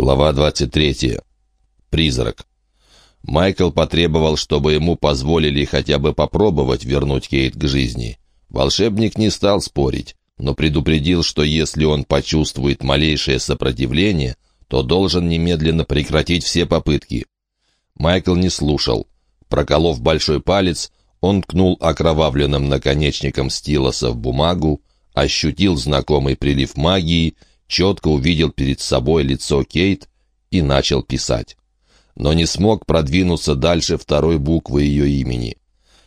Глава 23. Призрак. Майкл потребовал, чтобы ему позволили хотя бы попробовать вернуть Кейт к жизни. Волшебник не стал спорить, но предупредил, что если он почувствует малейшее сопротивление, то должен немедленно прекратить все попытки. Майкл не слушал. Проколов большой палец, он ткнул окровавленным наконечником стилоса в бумагу, ощутил знакомый прилив магии — четко увидел перед собой лицо Кейт и начал писать. Но не смог продвинуться дальше второй буквы ее имени.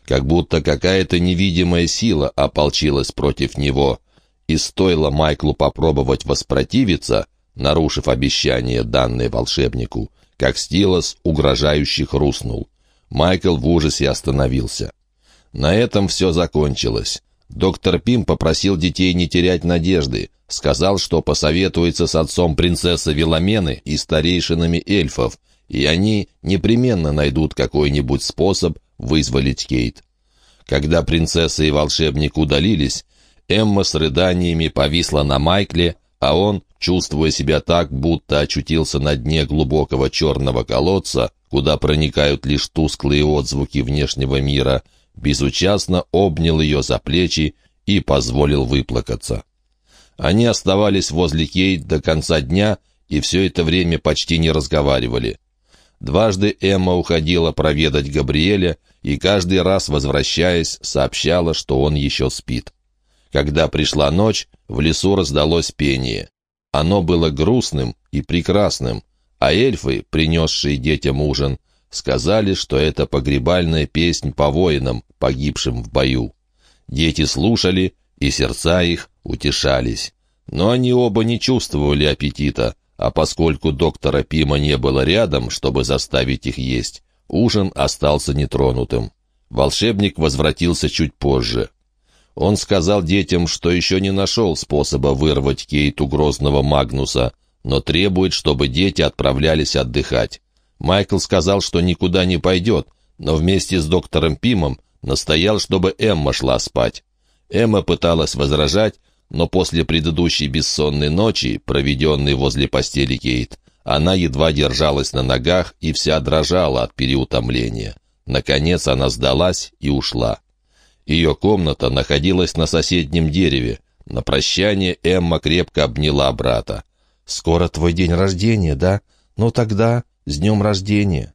Как будто какая-то невидимая сила ополчилась против него, и стоило Майклу попробовать воспротивиться, нарушив обещание, данное волшебнику, как Стилос угрожающе хрустнул. Майкл в ужасе остановился. На этом все закончилось. Доктор Пим попросил детей не терять надежды, сказал, что посоветуется с отцом принцессы Веломены и старейшинами эльфов, и они непременно найдут какой-нибудь способ вызволить Кейт. Когда принцесса и волшебник удалились, Эмма с рыданиями повисла на Майкле, а он, чувствуя себя так, будто очутился на дне глубокого черного колодца, куда проникают лишь тусклые отзвуки внешнего мира, безучастно обнял ее за плечи и позволил выплакаться. Они оставались возле Кейт до конца дня и все это время почти не разговаривали. Дважды Эмма уходила проведать Габриэля и каждый раз, возвращаясь, сообщала, что он еще спит. Когда пришла ночь, в лесу раздалось пение. Оно было грустным и прекрасным, а эльфы, принесшие детям ужин, сказали, что это погребальная песнь по воинам, погибшим в бою. Дети слушали, и сердца их утешались. Но они оба не чувствовали аппетита, а поскольку доктора Пима не было рядом, чтобы заставить их есть, ужин остался нетронутым. Волшебник возвратился чуть позже. Он сказал детям, что еще не нашел способа вырвать Кейту грозного Магнуса, но требует, чтобы дети отправлялись отдыхать. Майкл сказал, что никуда не пойдет, но вместе с доктором Пимом настоял, чтобы Эмма шла спать. Эмма пыталась возражать, но после предыдущей бессонной ночи, проведенной возле постели Кейт, она едва держалась на ногах и вся дрожала от переутомления. Наконец она сдалась и ушла. Ее комната находилась на соседнем дереве. На прощание Эмма крепко обняла брата. «Скоро твой день рождения, да? Ну тогда с днем рождения!»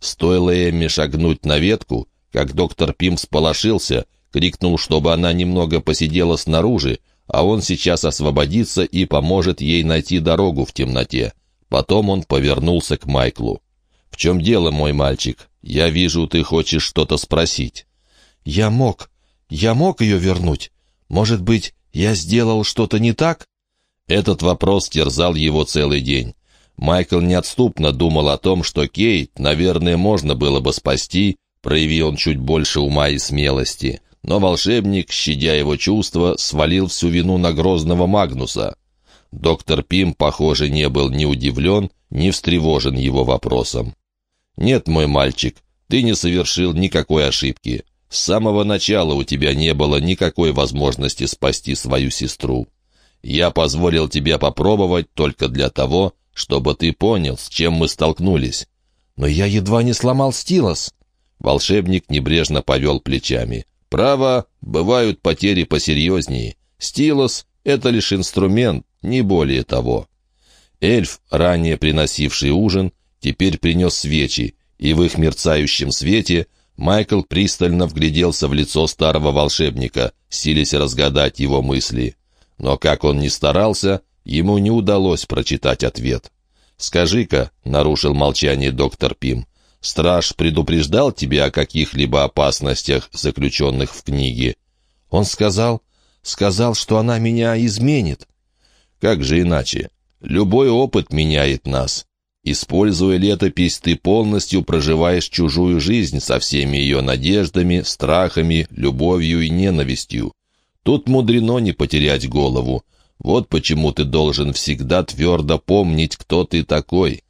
Стоило Эмме шагнуть на ветку, как доктор Пим сполошился, крикнул, чтобы она немного посидела снаружи, а он сейчас освободится и поможет ей найти дорогу в темноте. Потом он повернулся к Майклу. «В чем дело, мой мальчик? Я вижу, ты хочешь что-то спросить». «Я мог. Я мог ее вернуть. Может быть, я сделал что-то не так?» Этот вопрос терзал его целый день. Майкл неотступно думал о том, что Кейт, наверное, можно было бы спасти, прояви он чуть больше ума и смелости. Но волшебник, щадя его чувства, свалил всю вину на грозного Магнуса. Доктор Пим, похоже, не был ни удивлен, ни встревожен его вопросом. «Нет, мой мальчик, ты не совершил никакой ошибки. С самого начала у тебя не было никакой возможности спасти свою сестру. Я позволил тебе попробовать только для того, чтобы ты понял, с чем мы столкнулись. Но я едва не сломал стилос. Волшебник небрежно повел плечами. Право, бывают потери посерьезнее. Стилос — это лишь инструмент, не более того. Эльф, ранее приносивший ужин, теперь принес свечи, и в их мерцающем свете Майкл пристально вгляделся в лицо старого волшебника, силясь разгадать его мысли. Но как он ни старался, Ему не удалось прочитать ответ. «Скажи-ка», — нарушил молчание доктор Пим, — «страж предупреждал тебя о каких-либо опасностях, заключенных в книге?» «Он сказал, сказал, что она меня изменит». «Как же иначе? Любой опыт меняет нас. Используя летопись, ты полностью проживаешь чужую жизнь со всеми ее надеждами, страхами, любовью и ненавистью. Тут мудрено не потерять голову. Вот почему ты должен всегда твердо помнить, кто ты такой.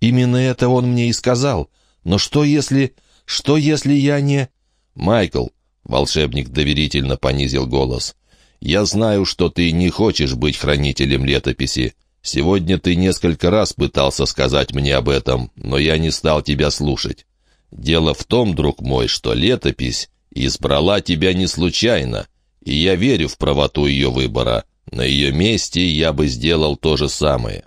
Именно это он мне и сказал. Но что если... Что если я не... Майкл, волшебник доверительно понизил голос, я знаю, что ты не хочешь быть хранителем летописи. Сегодня ты несколько раз пытался сказать мне об этом, но я не стал тебя слушать. Дело в том, друг мой, что летопись избрала тебя не случайно, и я верю в правоту ее выбора. На ее месте я бы сделал то же самое.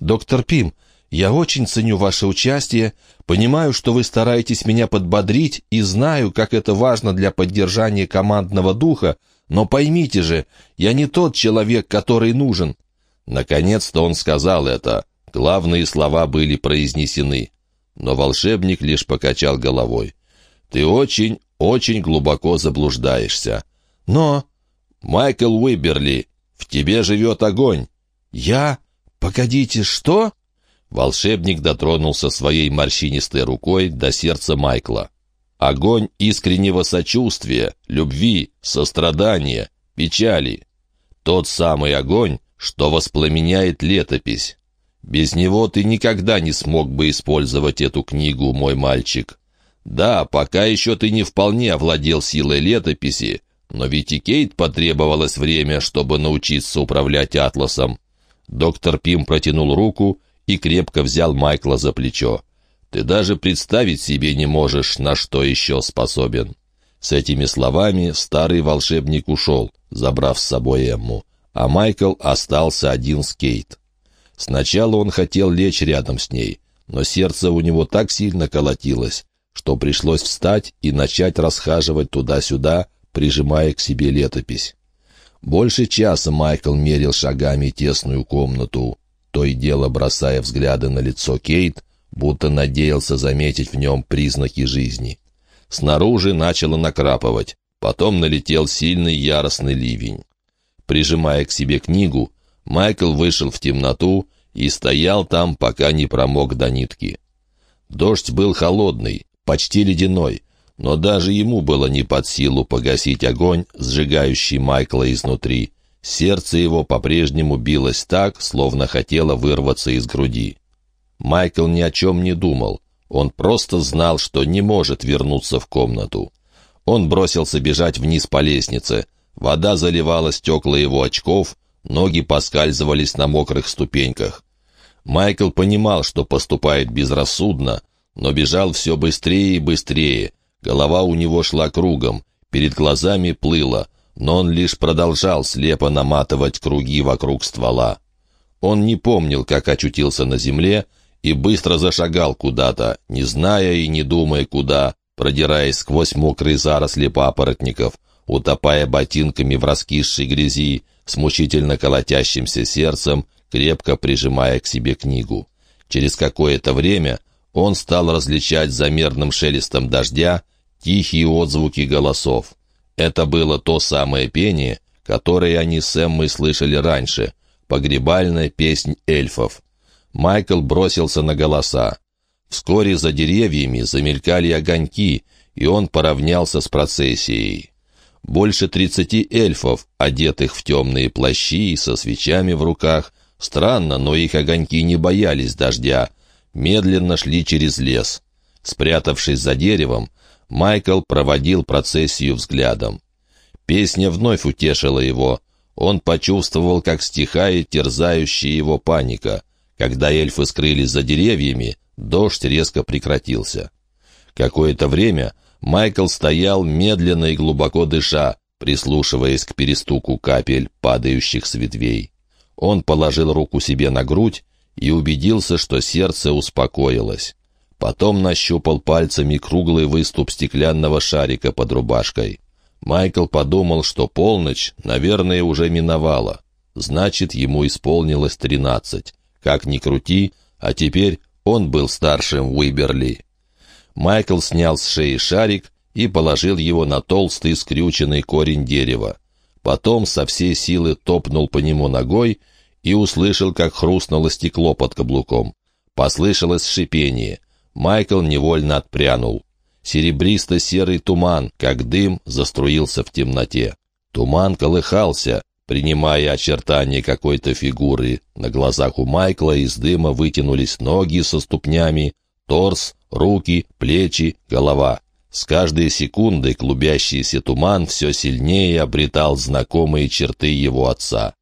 Доктор Пим, я очень ценю ваше участие, понимаю, что вы стараетесь меня подбодрить и знаю, как это важно для поддержания командного духа, но поймите же, я не тот человек, который нужен. Наконец-то он сказал это. Главные слова были произнесены. Но волшебник лишь покачал головой. «Ты очень, очень глубоко заблуждаешься. Но...» «Майкл Уиберли, в тебе живет огонь». «Я? Погодите, что?» Волшебник дотронулся своей морщинистой рукой до сердца Майкла. Огонь искреннего сочувствия, любви, сострадания, печали. Тот самый огонь, что воспламеняет летопись. Без него ты никогда не смог бы использовать эту книгу, мой мальчик. Да, пока еще ты не вполне овладел силой летописи, но ведь и Кейт потребовалось время, чтобы научиться управлять атласом. Доктор Пим протянул руку и крепко взял Майкла за плечо. Ты даже представить себе не можешь, на что еще способен. С этими словами старый волшебник ушел, забрав с собой Эмму а Майкл остался один с Кейт. Сначала он хотел лечь рядом с ней, но сердце у него так сильно колотилось, что пришлось встать и начать расхаживать туда-сюда, прижимая к себе летопись. Больше часа Майкл мерил шагами тесную комнату, то и дело бросая взгляды на лицо Кейт, будто надеялся заметить в нем признаки жизни. Снаружи начало накрапывать, потом налетел сильный яростный ливень. Прижимая к себе книгу, Майкл вышел в темноту и стоял там, пока не промок до нитки. Дождь был холодный, почти ледяной, но даже ему было не под силу погасить огонь, сжигающий Майкла изнутри. Сердце его по-прежнему билось так, словно хотело вырваться из груди. Майкл ни о чем не думал. Он просто знал, что не может вернуться в комнату. Он бросился бежать вниз по лестнице. Вода заливала стекла его очков, ноги поскальзывались на мокрых ступеньках. Майкл понимал, что поступает безрассудно, но бежал все быстрее и быстрее. Голова у него шла кругом, перед глазами плыла, но он лишь продолжал слепо наматывать круги вокруг ствола. Он не помнил, как очутился на земле, и быстро зашагал куда-то, не зная и не думая куда, продираясь сквозь мокрые заросли папоротников — утопая ботинками в раскисшей грязи, с мучительно колотящимся сердцем, крепко прижимая к себе книгу. Через какое-то время он стал различать за мерным шелестом дождя тихие отзвуки голосов. Это было то самое пение, которое они с Эммой слышали раньше, погребальная песнь эльфов. Майкл бросился на голоса. Вскоре за деревьями замелькали огоньки, и он поравнялся с процессией. Больше тридцати эльфов, одетых в темные плащи и со свечами в руках. Странно, но их огоньки не боялись дождя. Медленно шли через лес. Спрятавшись за деревом, Майкл проводил процессию взглядом. Песня вновь утешила его. Он почувствовал, как стихает терзающая его паника. Когда эльфы скрылись за деревьями, дождь резко прекратился. Какое-то время Майкл стоял медленно и глубоко дыша, прислушиваясь к перестуку капель, падающих с ветвей. Он положил руку себе на грудь и убедился, что сердце успокоилось. Потом нащупал пальцами круглый выступ стеклянного шарика под рубашкой. Майкл подумал, что полночь, наверное, уже миновала. Значит, ему исполнилось тринадцать. Как ни крути, а теперь он был старшим Уиберли. Майкл снял с шеи шарик и положил его на толстый скрюченный корень дерева. Потом со всей силы топнул по нему ногой и услышал, как хрустнуло стекло под каблуком. Послышалось шипение. Майкл невольно отпрянул. Серебристо-серый туман, как дым, заструился в темноте. Туман колыхался, принимая очертания какой-то фигуры. На глазах у Майкла из дыма вытянулись ноги со ступнями, торс, руки, плечи, голова. С каждой секундой клубящийся туман все сильнее обретал знакомые черты его отца.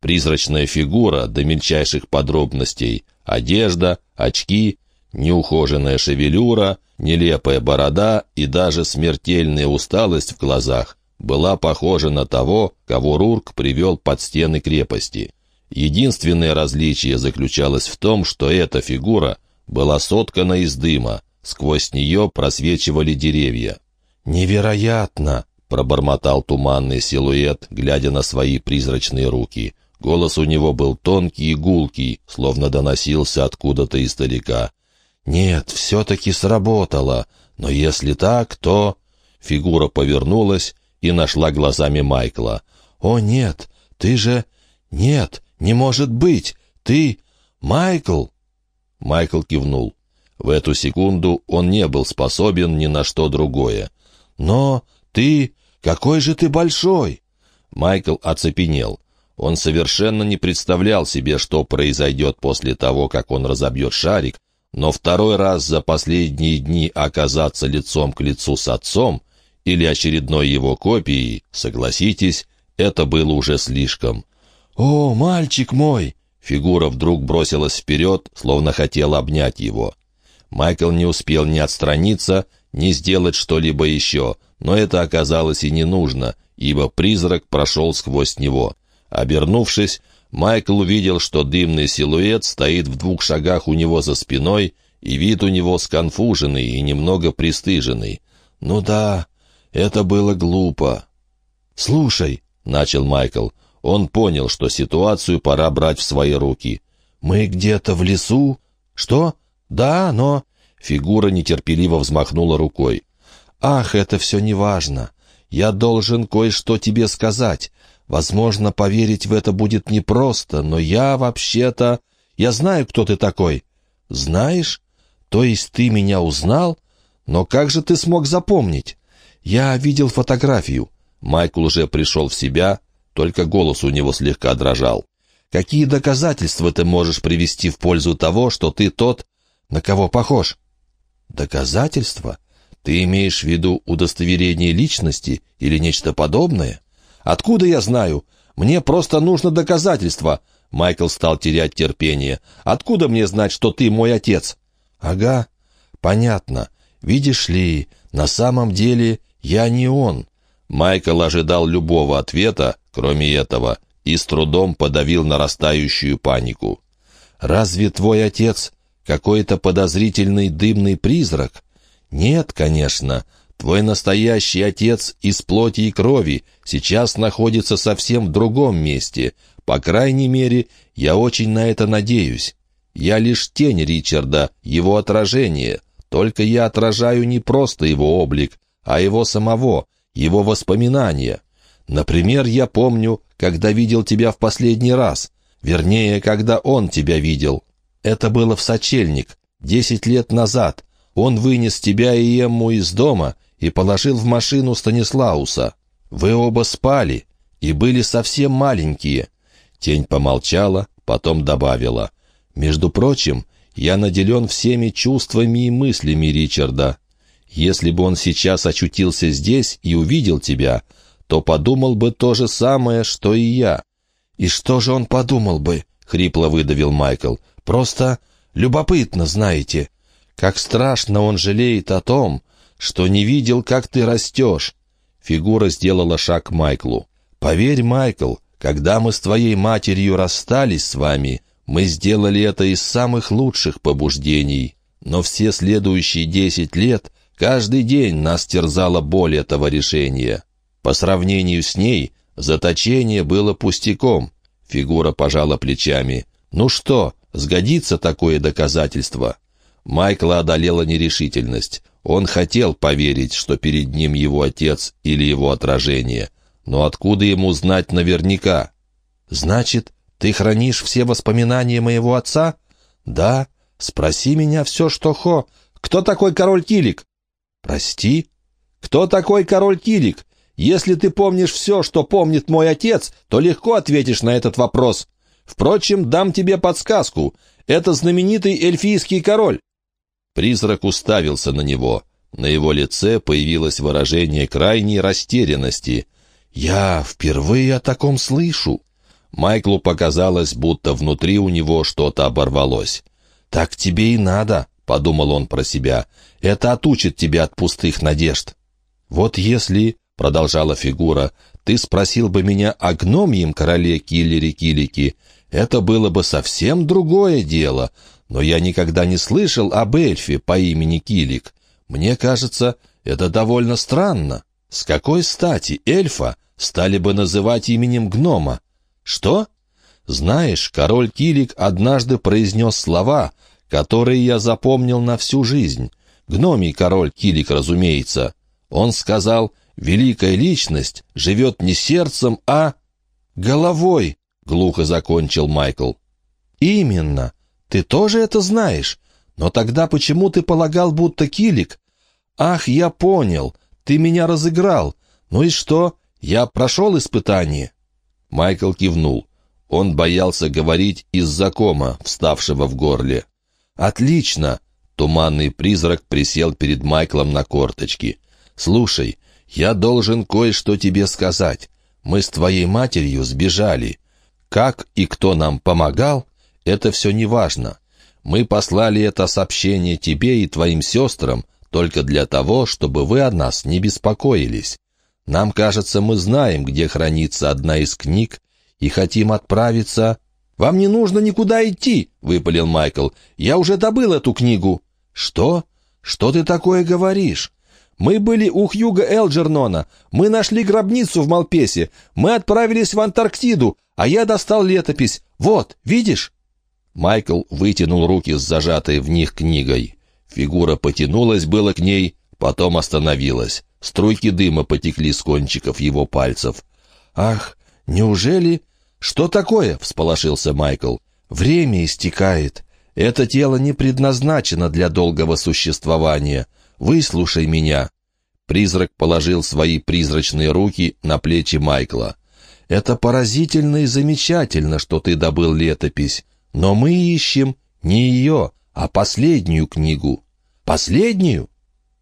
Призрачная фигура до мельчайших подробностей, одежда, очки, неухоженная шевелюра, нелепая борода и даже смертельная усталость в глазах была похожа на того, кого Рурк привел под стены крепости. Единственное различие заключалось в том, что эта фигура была соткана из дыма, сквозь нее просвечивали деревья. «Невероятно!» — пробормотал туманный силуэт, глядя на свои призрачные руки. Голос у него был тонкий и гулкий, словно доносился откуда-то издалека. «Нет, все-таки сработало. Но если так, то...» Фигура повернулась и нашла глазами Майкла. «О, нет, ты же... Нет, не может быть! Ты... Майкл!» Майкл кивнул. В эту секунду он не был способен ни на что другое. «Но ты... Какой же ты большой!» Майкл оцепенел. Он совершенно не представлял себе, что произойдет после того, как он разобьет шарик, но второй раз за последние дни оказаться лицом к лицу с отцом или очередной его копией, согласитесь, это было уже слишком. «О, мальчик мой!» Фигура вдруг бросилась вперед, словно хотела обнять его. Майкл не успел ни отстраниться, ни сделать что-либо еще, но это оказалось и не нужно, ибо призрак прошел сквозь него. Обернувшись, Майкл увидел, что дымный силуэт стоит в двух шагах у него за спиной, и вид у него сконфуженный и немного пристыженный. «Ну да, это было глупо». «Слушай», — начал Майкл, — он понял, что ситуацию пора брать в свои руки. «Мы где-то в лесу?» «Что? Да, но...» Фигура нетерпеливо взмахнула рукой. «Ах, это все неважно. Я должен кое-что тебе сказать. Возможно, поверить в это будет непросто, но я вообще-то... Я знаю, кто ты такой. Знаешь? То есть ты меня узнал? Но как же ты смог запомнить? Я видел фотографию. Майкл уже пришел в себя, только голос у него слегка дрожал. Какие доказательства ты можешь привести в пользу того, что ты тот, на кого похож? Доказательства? Ты имеешь в виду удостоверение личности или нечто подобное? Откуда я знаю? Мне просто нужно доказательство». Майкл стал терять терпение. «Откуда мне знать, что ты мой отец?» «Ага, понятно. Видишь ли, на самом деле я не он». Майкл ожидал любого ответа, кроме этого, и с трудом подавил нарастающую панику. «Разве твой отец какой-то подозрительный дымный призрак?» «Нет, конечно. Твой настоящий отец из плоти и крови сейчас находится совсем в другом месте. По крайней мере, я очень на это надеюсь. Я лишь тень Ричарда, его отражение. Только я отражаю не просто его облик, а его самого, его воспоминания. Например, я помню, когда видел тебя в последний раз. Вернее, когда он тебя видел. Это было в сочельник, десять лет назад. Он вынес тебя и Эмму из дома и положил в машину Станислауса. Вы оба спали и были совсем маленькие». Тень помолчала, потом добавила. «Между прочим, я наделен всеми чувствами и мыслями Ричарда. Если бы он сейчас очутился здесь и увидел тебя, то подумал бы то же самое, что и я». «И что же он подумал бы?» — хрипло выдавил Майкл. «Просто любопытно, знаете. Как страшно он жалеет о том, что не видел, как ты растешь». Фигура сделала шаг к Майклу. «Поверь, Майкл, когда мы с твоей матерью расстались с вами, мы сделали это из самых лучших побуждений. Но все следующие десять лет каждый день нас терзала боль этого решения. По сравнению с ней, заточение было пустяком». Фигура пожала плечами. «Ну что, сгодится такое доказательство?» Майкла одолела нерешительность. Он хотел поверить, что перед ним его отец или его отражение. Но откуда ему знать наверняка? «Значит, ты хранишь все воспоминания моего отца?» «Да. Спроси меня все, что хо. Кто такой король Килик?» «Прости?» «Кто такой король Килик? Если ты помнишь все, что помнит мой отец, то легко ответишь на этот вопрос. Впрочем, дам тебе подсказку. Это знаменитый эльфийский король. Призрак уставился на него. На его лице появилось выражение крайней растерянности. «Я впервые о таком слышу». Майклу показалось, будто внутри у него что-то оборвалось. «Так тебе и надо», — подумал он про себя. «Это отучит тебя от пустых надежд». «Вот если», — продолжала фигура, — «ты спросил бы меня о гномьем короле Киллере-Килики, это было бы совсем другое дело, но я никогда не слышал об эльфе по имени Килик. Мне кажется, это довольно странно. С какой стати эльфа стали бы называть именем гнома? Что? Знаешь, король Килик однажды произнес слова, которые я запомнил на всю жизнь. Гномий король Килик, разумеется. Он сказал, великая личность живет не сердцем, а головой, глухо закончил Майкл. Именно. Ты тоже это знаешь. Но тогда почему ты полагал, будто Килик? Ах, я понял. Ты меня разыграл. Ну и что? Я прошел испытание. Майкл кивнул. Он боялся говорить из-за кома, вставшего в горле. «Отлично!» Туманный призрак присел перед Майклом на корточки. «Слушай, я должен кое-что тебе сказать. Мы с твоей матерью сбежали. Как и кто нам помогал, это все не важно. Мы послали это сообщение тебе и твоим сестрам только для того, чтобы вы о нас не беспокоились. Нам кажется, мы знаем, где хранится одна из книг, и хотим отправиться...» «Вам не нужно никуда идти», — выпалил Майкл. «Я уже добыл эту книгу». «Что? Что ты такое говоришь?» «Мы были у Хьюга Элджернона. Мы нашли гробницу в Малпесе. Мы отправились в Антарктиду, а я достал летопись. Вот, видишь?» Майкл вытянул руки с зажатой в них книгой. Фигура потянулась было к ней, потом остановилась. Струйки дыма потекли с кончиков его пальцев. «Ах, неужели...» «Что такое?» — всполошился Майкл. «Время истекает. Это тело не предназначено для долгого существования. Выслушай меня». Призрак положил свои призрачные руки на плечи Майкла. «Это поразительно и замечательно, что ты добыл летопись. Но мы ищем не ее, а последнюю книгу. Последнюю?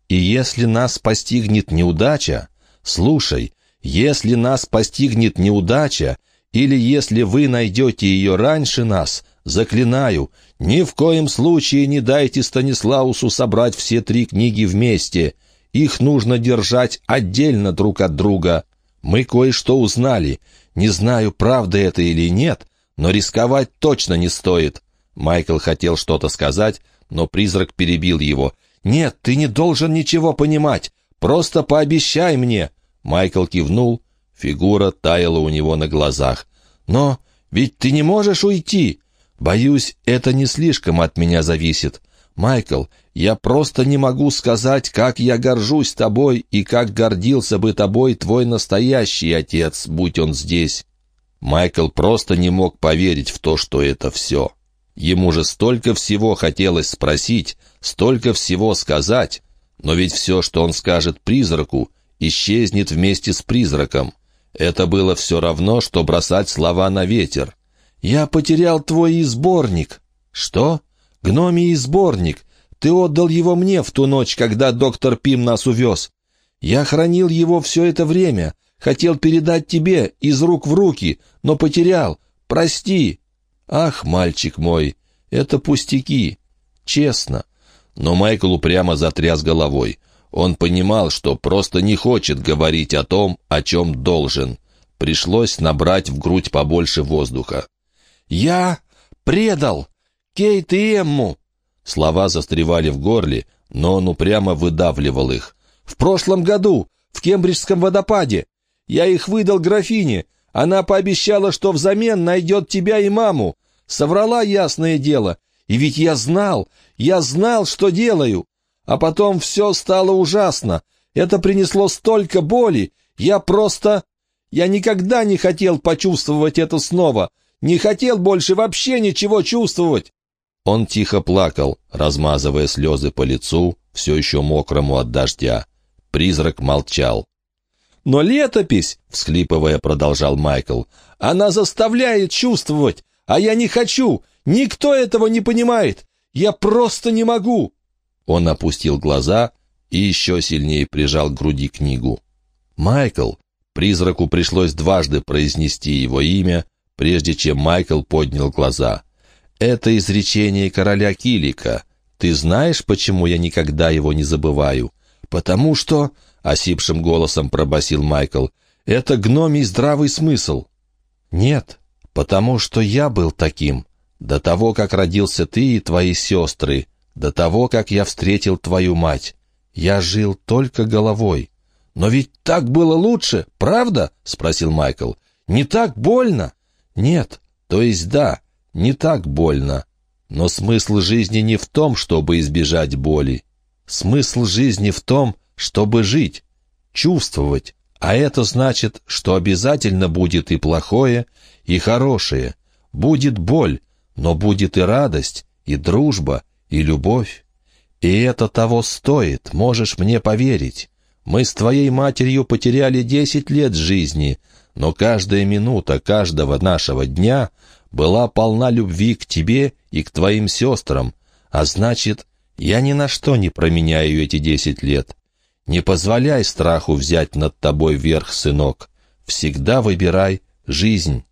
И если нас постигнет неудача, слушай, если нас постигнет неудача, или если вы найдете ее раньше нас, заклинаю, ни в коем случае не дайте Станислаусу собрать все три книги вместе. Их нужно держать отдельно друг от друга. Мы кое-что узнали. Не знаю, правда это или нет, но рисковать точно не стоит». Майкл хотел что-то сказать, но призрак перебил его. «Нет, ты не должен ничего понимать. Просто пообещай мне». Майкл кивнул. Фигура таяла у него на глазах. «Но ведь ты не можешь уйти!» «Боюсь, это не слишком от меня зависит. Майкл, я просто не могу сказать, как я горжусь тобой и как гордился бы тобой твой настоящий отец, будь он здесь». Майкл просто не мог поверить в то, что это все. Ему же столько всего хотелось спросить, столько всего сказать, но ведь все, что он скажет призраку, исчезнет вместе с призраком. Это было все равно, что бросать слова на ветер. «Я потерял твой изборник». «Что?» «Гномий изборник. Ты отдал его мне в ту ночь, когда доктор Пим нас увез. Я хранил его все это время, Хотел передать тебе из рук в руки, но потерял. Прости. Ах, мальчик мой, это пустяки. Честно. Но Майкл упрямо затряс головой. Он понимал, что просто не хочет говорить о том, о чем должен. Пришлось набрать в грудь побольше воздуха. «Я предал Кейт и Эмму!» Слова застревали в горле, но он упрямо выдавливал их. «В прошлом году, в Кембриджском водопаде, я их выдал графине. Она пообещала, что взамен найдет тебя и маму. Соврала ясное дело. И ведь я знал, я знал, что делаю. А потом все стало ужасно. Это принесло столько боли. Я просто... Я никогда не хотел почувствовать это снова. Не хотел больше вообще ничего чувствовать. Он тихо плакал, размазывая слезы по лицу, все еще мокрому от дождя. Призрак молчал. «Но летопись», — всхлипывая, продолжал Майкл, — «она заставляет чувствовать, а я не хочу. Никто этого не понимает. Я просто не могу». Он опустил глаза и еще сильнее прижал к груди книгу. «Майкл», призраку пришлось дважды произнести его имя, прежде чем Майкл поднял глаза. «Это изречение короля Килика. Ты знаешь, почему я никогда его не забываю?» «Потому что...» — осипшим голосом пробасил Майкл. «Это гномий здравый смысл». «Нет, потому что я был таким. До того, как родился ты и твои сестры. До того, как я встретил твою мать. Я жил только головой». «Но ведь так было лучше, правда?» — спросил Майкл. «Не так больно?» «Нет, то есть да, не так больно. Но смысл жизни не в том, чтобы избежать боли. Смысл жизни в том, чтобы жить, чувствовать. А это значит, что обязательно будет и плохое, и хорошее. Будет боль, но будет и радость, и дружба, и любовь. И это того стоит, можешь мне поверить. Мы с твоей матерью потеряли десять лет жизни, но каждая минута каждого нашего дня была полна любви к тебе и к твоим сестрам, а значит, я ни на что не променяю эти десять лет. Не позволяй страху взять над тобой верх, сынок. Всегда выбирай жизнь».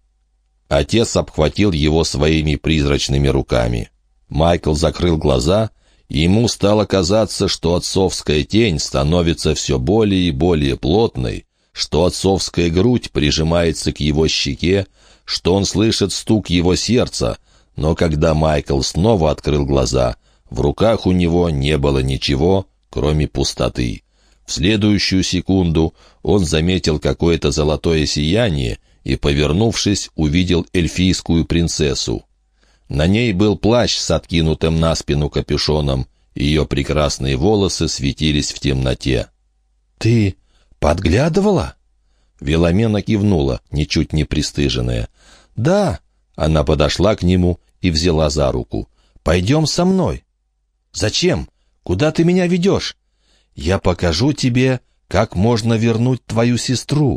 Отец обхватил его своими призрачными руками. Майкл закрыл глаза, и ему стало казаться, что отцовская тень становится все более и более плотной, что отцовская грудь прижимается к его щеке, что он слышит стук его сердца, но когда Майкл снова открыл глаза, в руках у него не было ничего, кроме пустоты. В следующую секунду он заметил какое-то золотое сияние и, повернувшись, увидел эльфийскую принцессу. На ней был плащ с откинутым на спину капюшоном, ее прекрасные волосы светились в темноте. «Ты «Подглядывала?» Веломена кивнула, ничуть не пристыженная. «Да». Она подошла к нему и взяла за руку. «Пойдем со мной». «Зачем? Куда ты меня ведешь?» «Я покажу тебе, как можно вернуть твою сестру».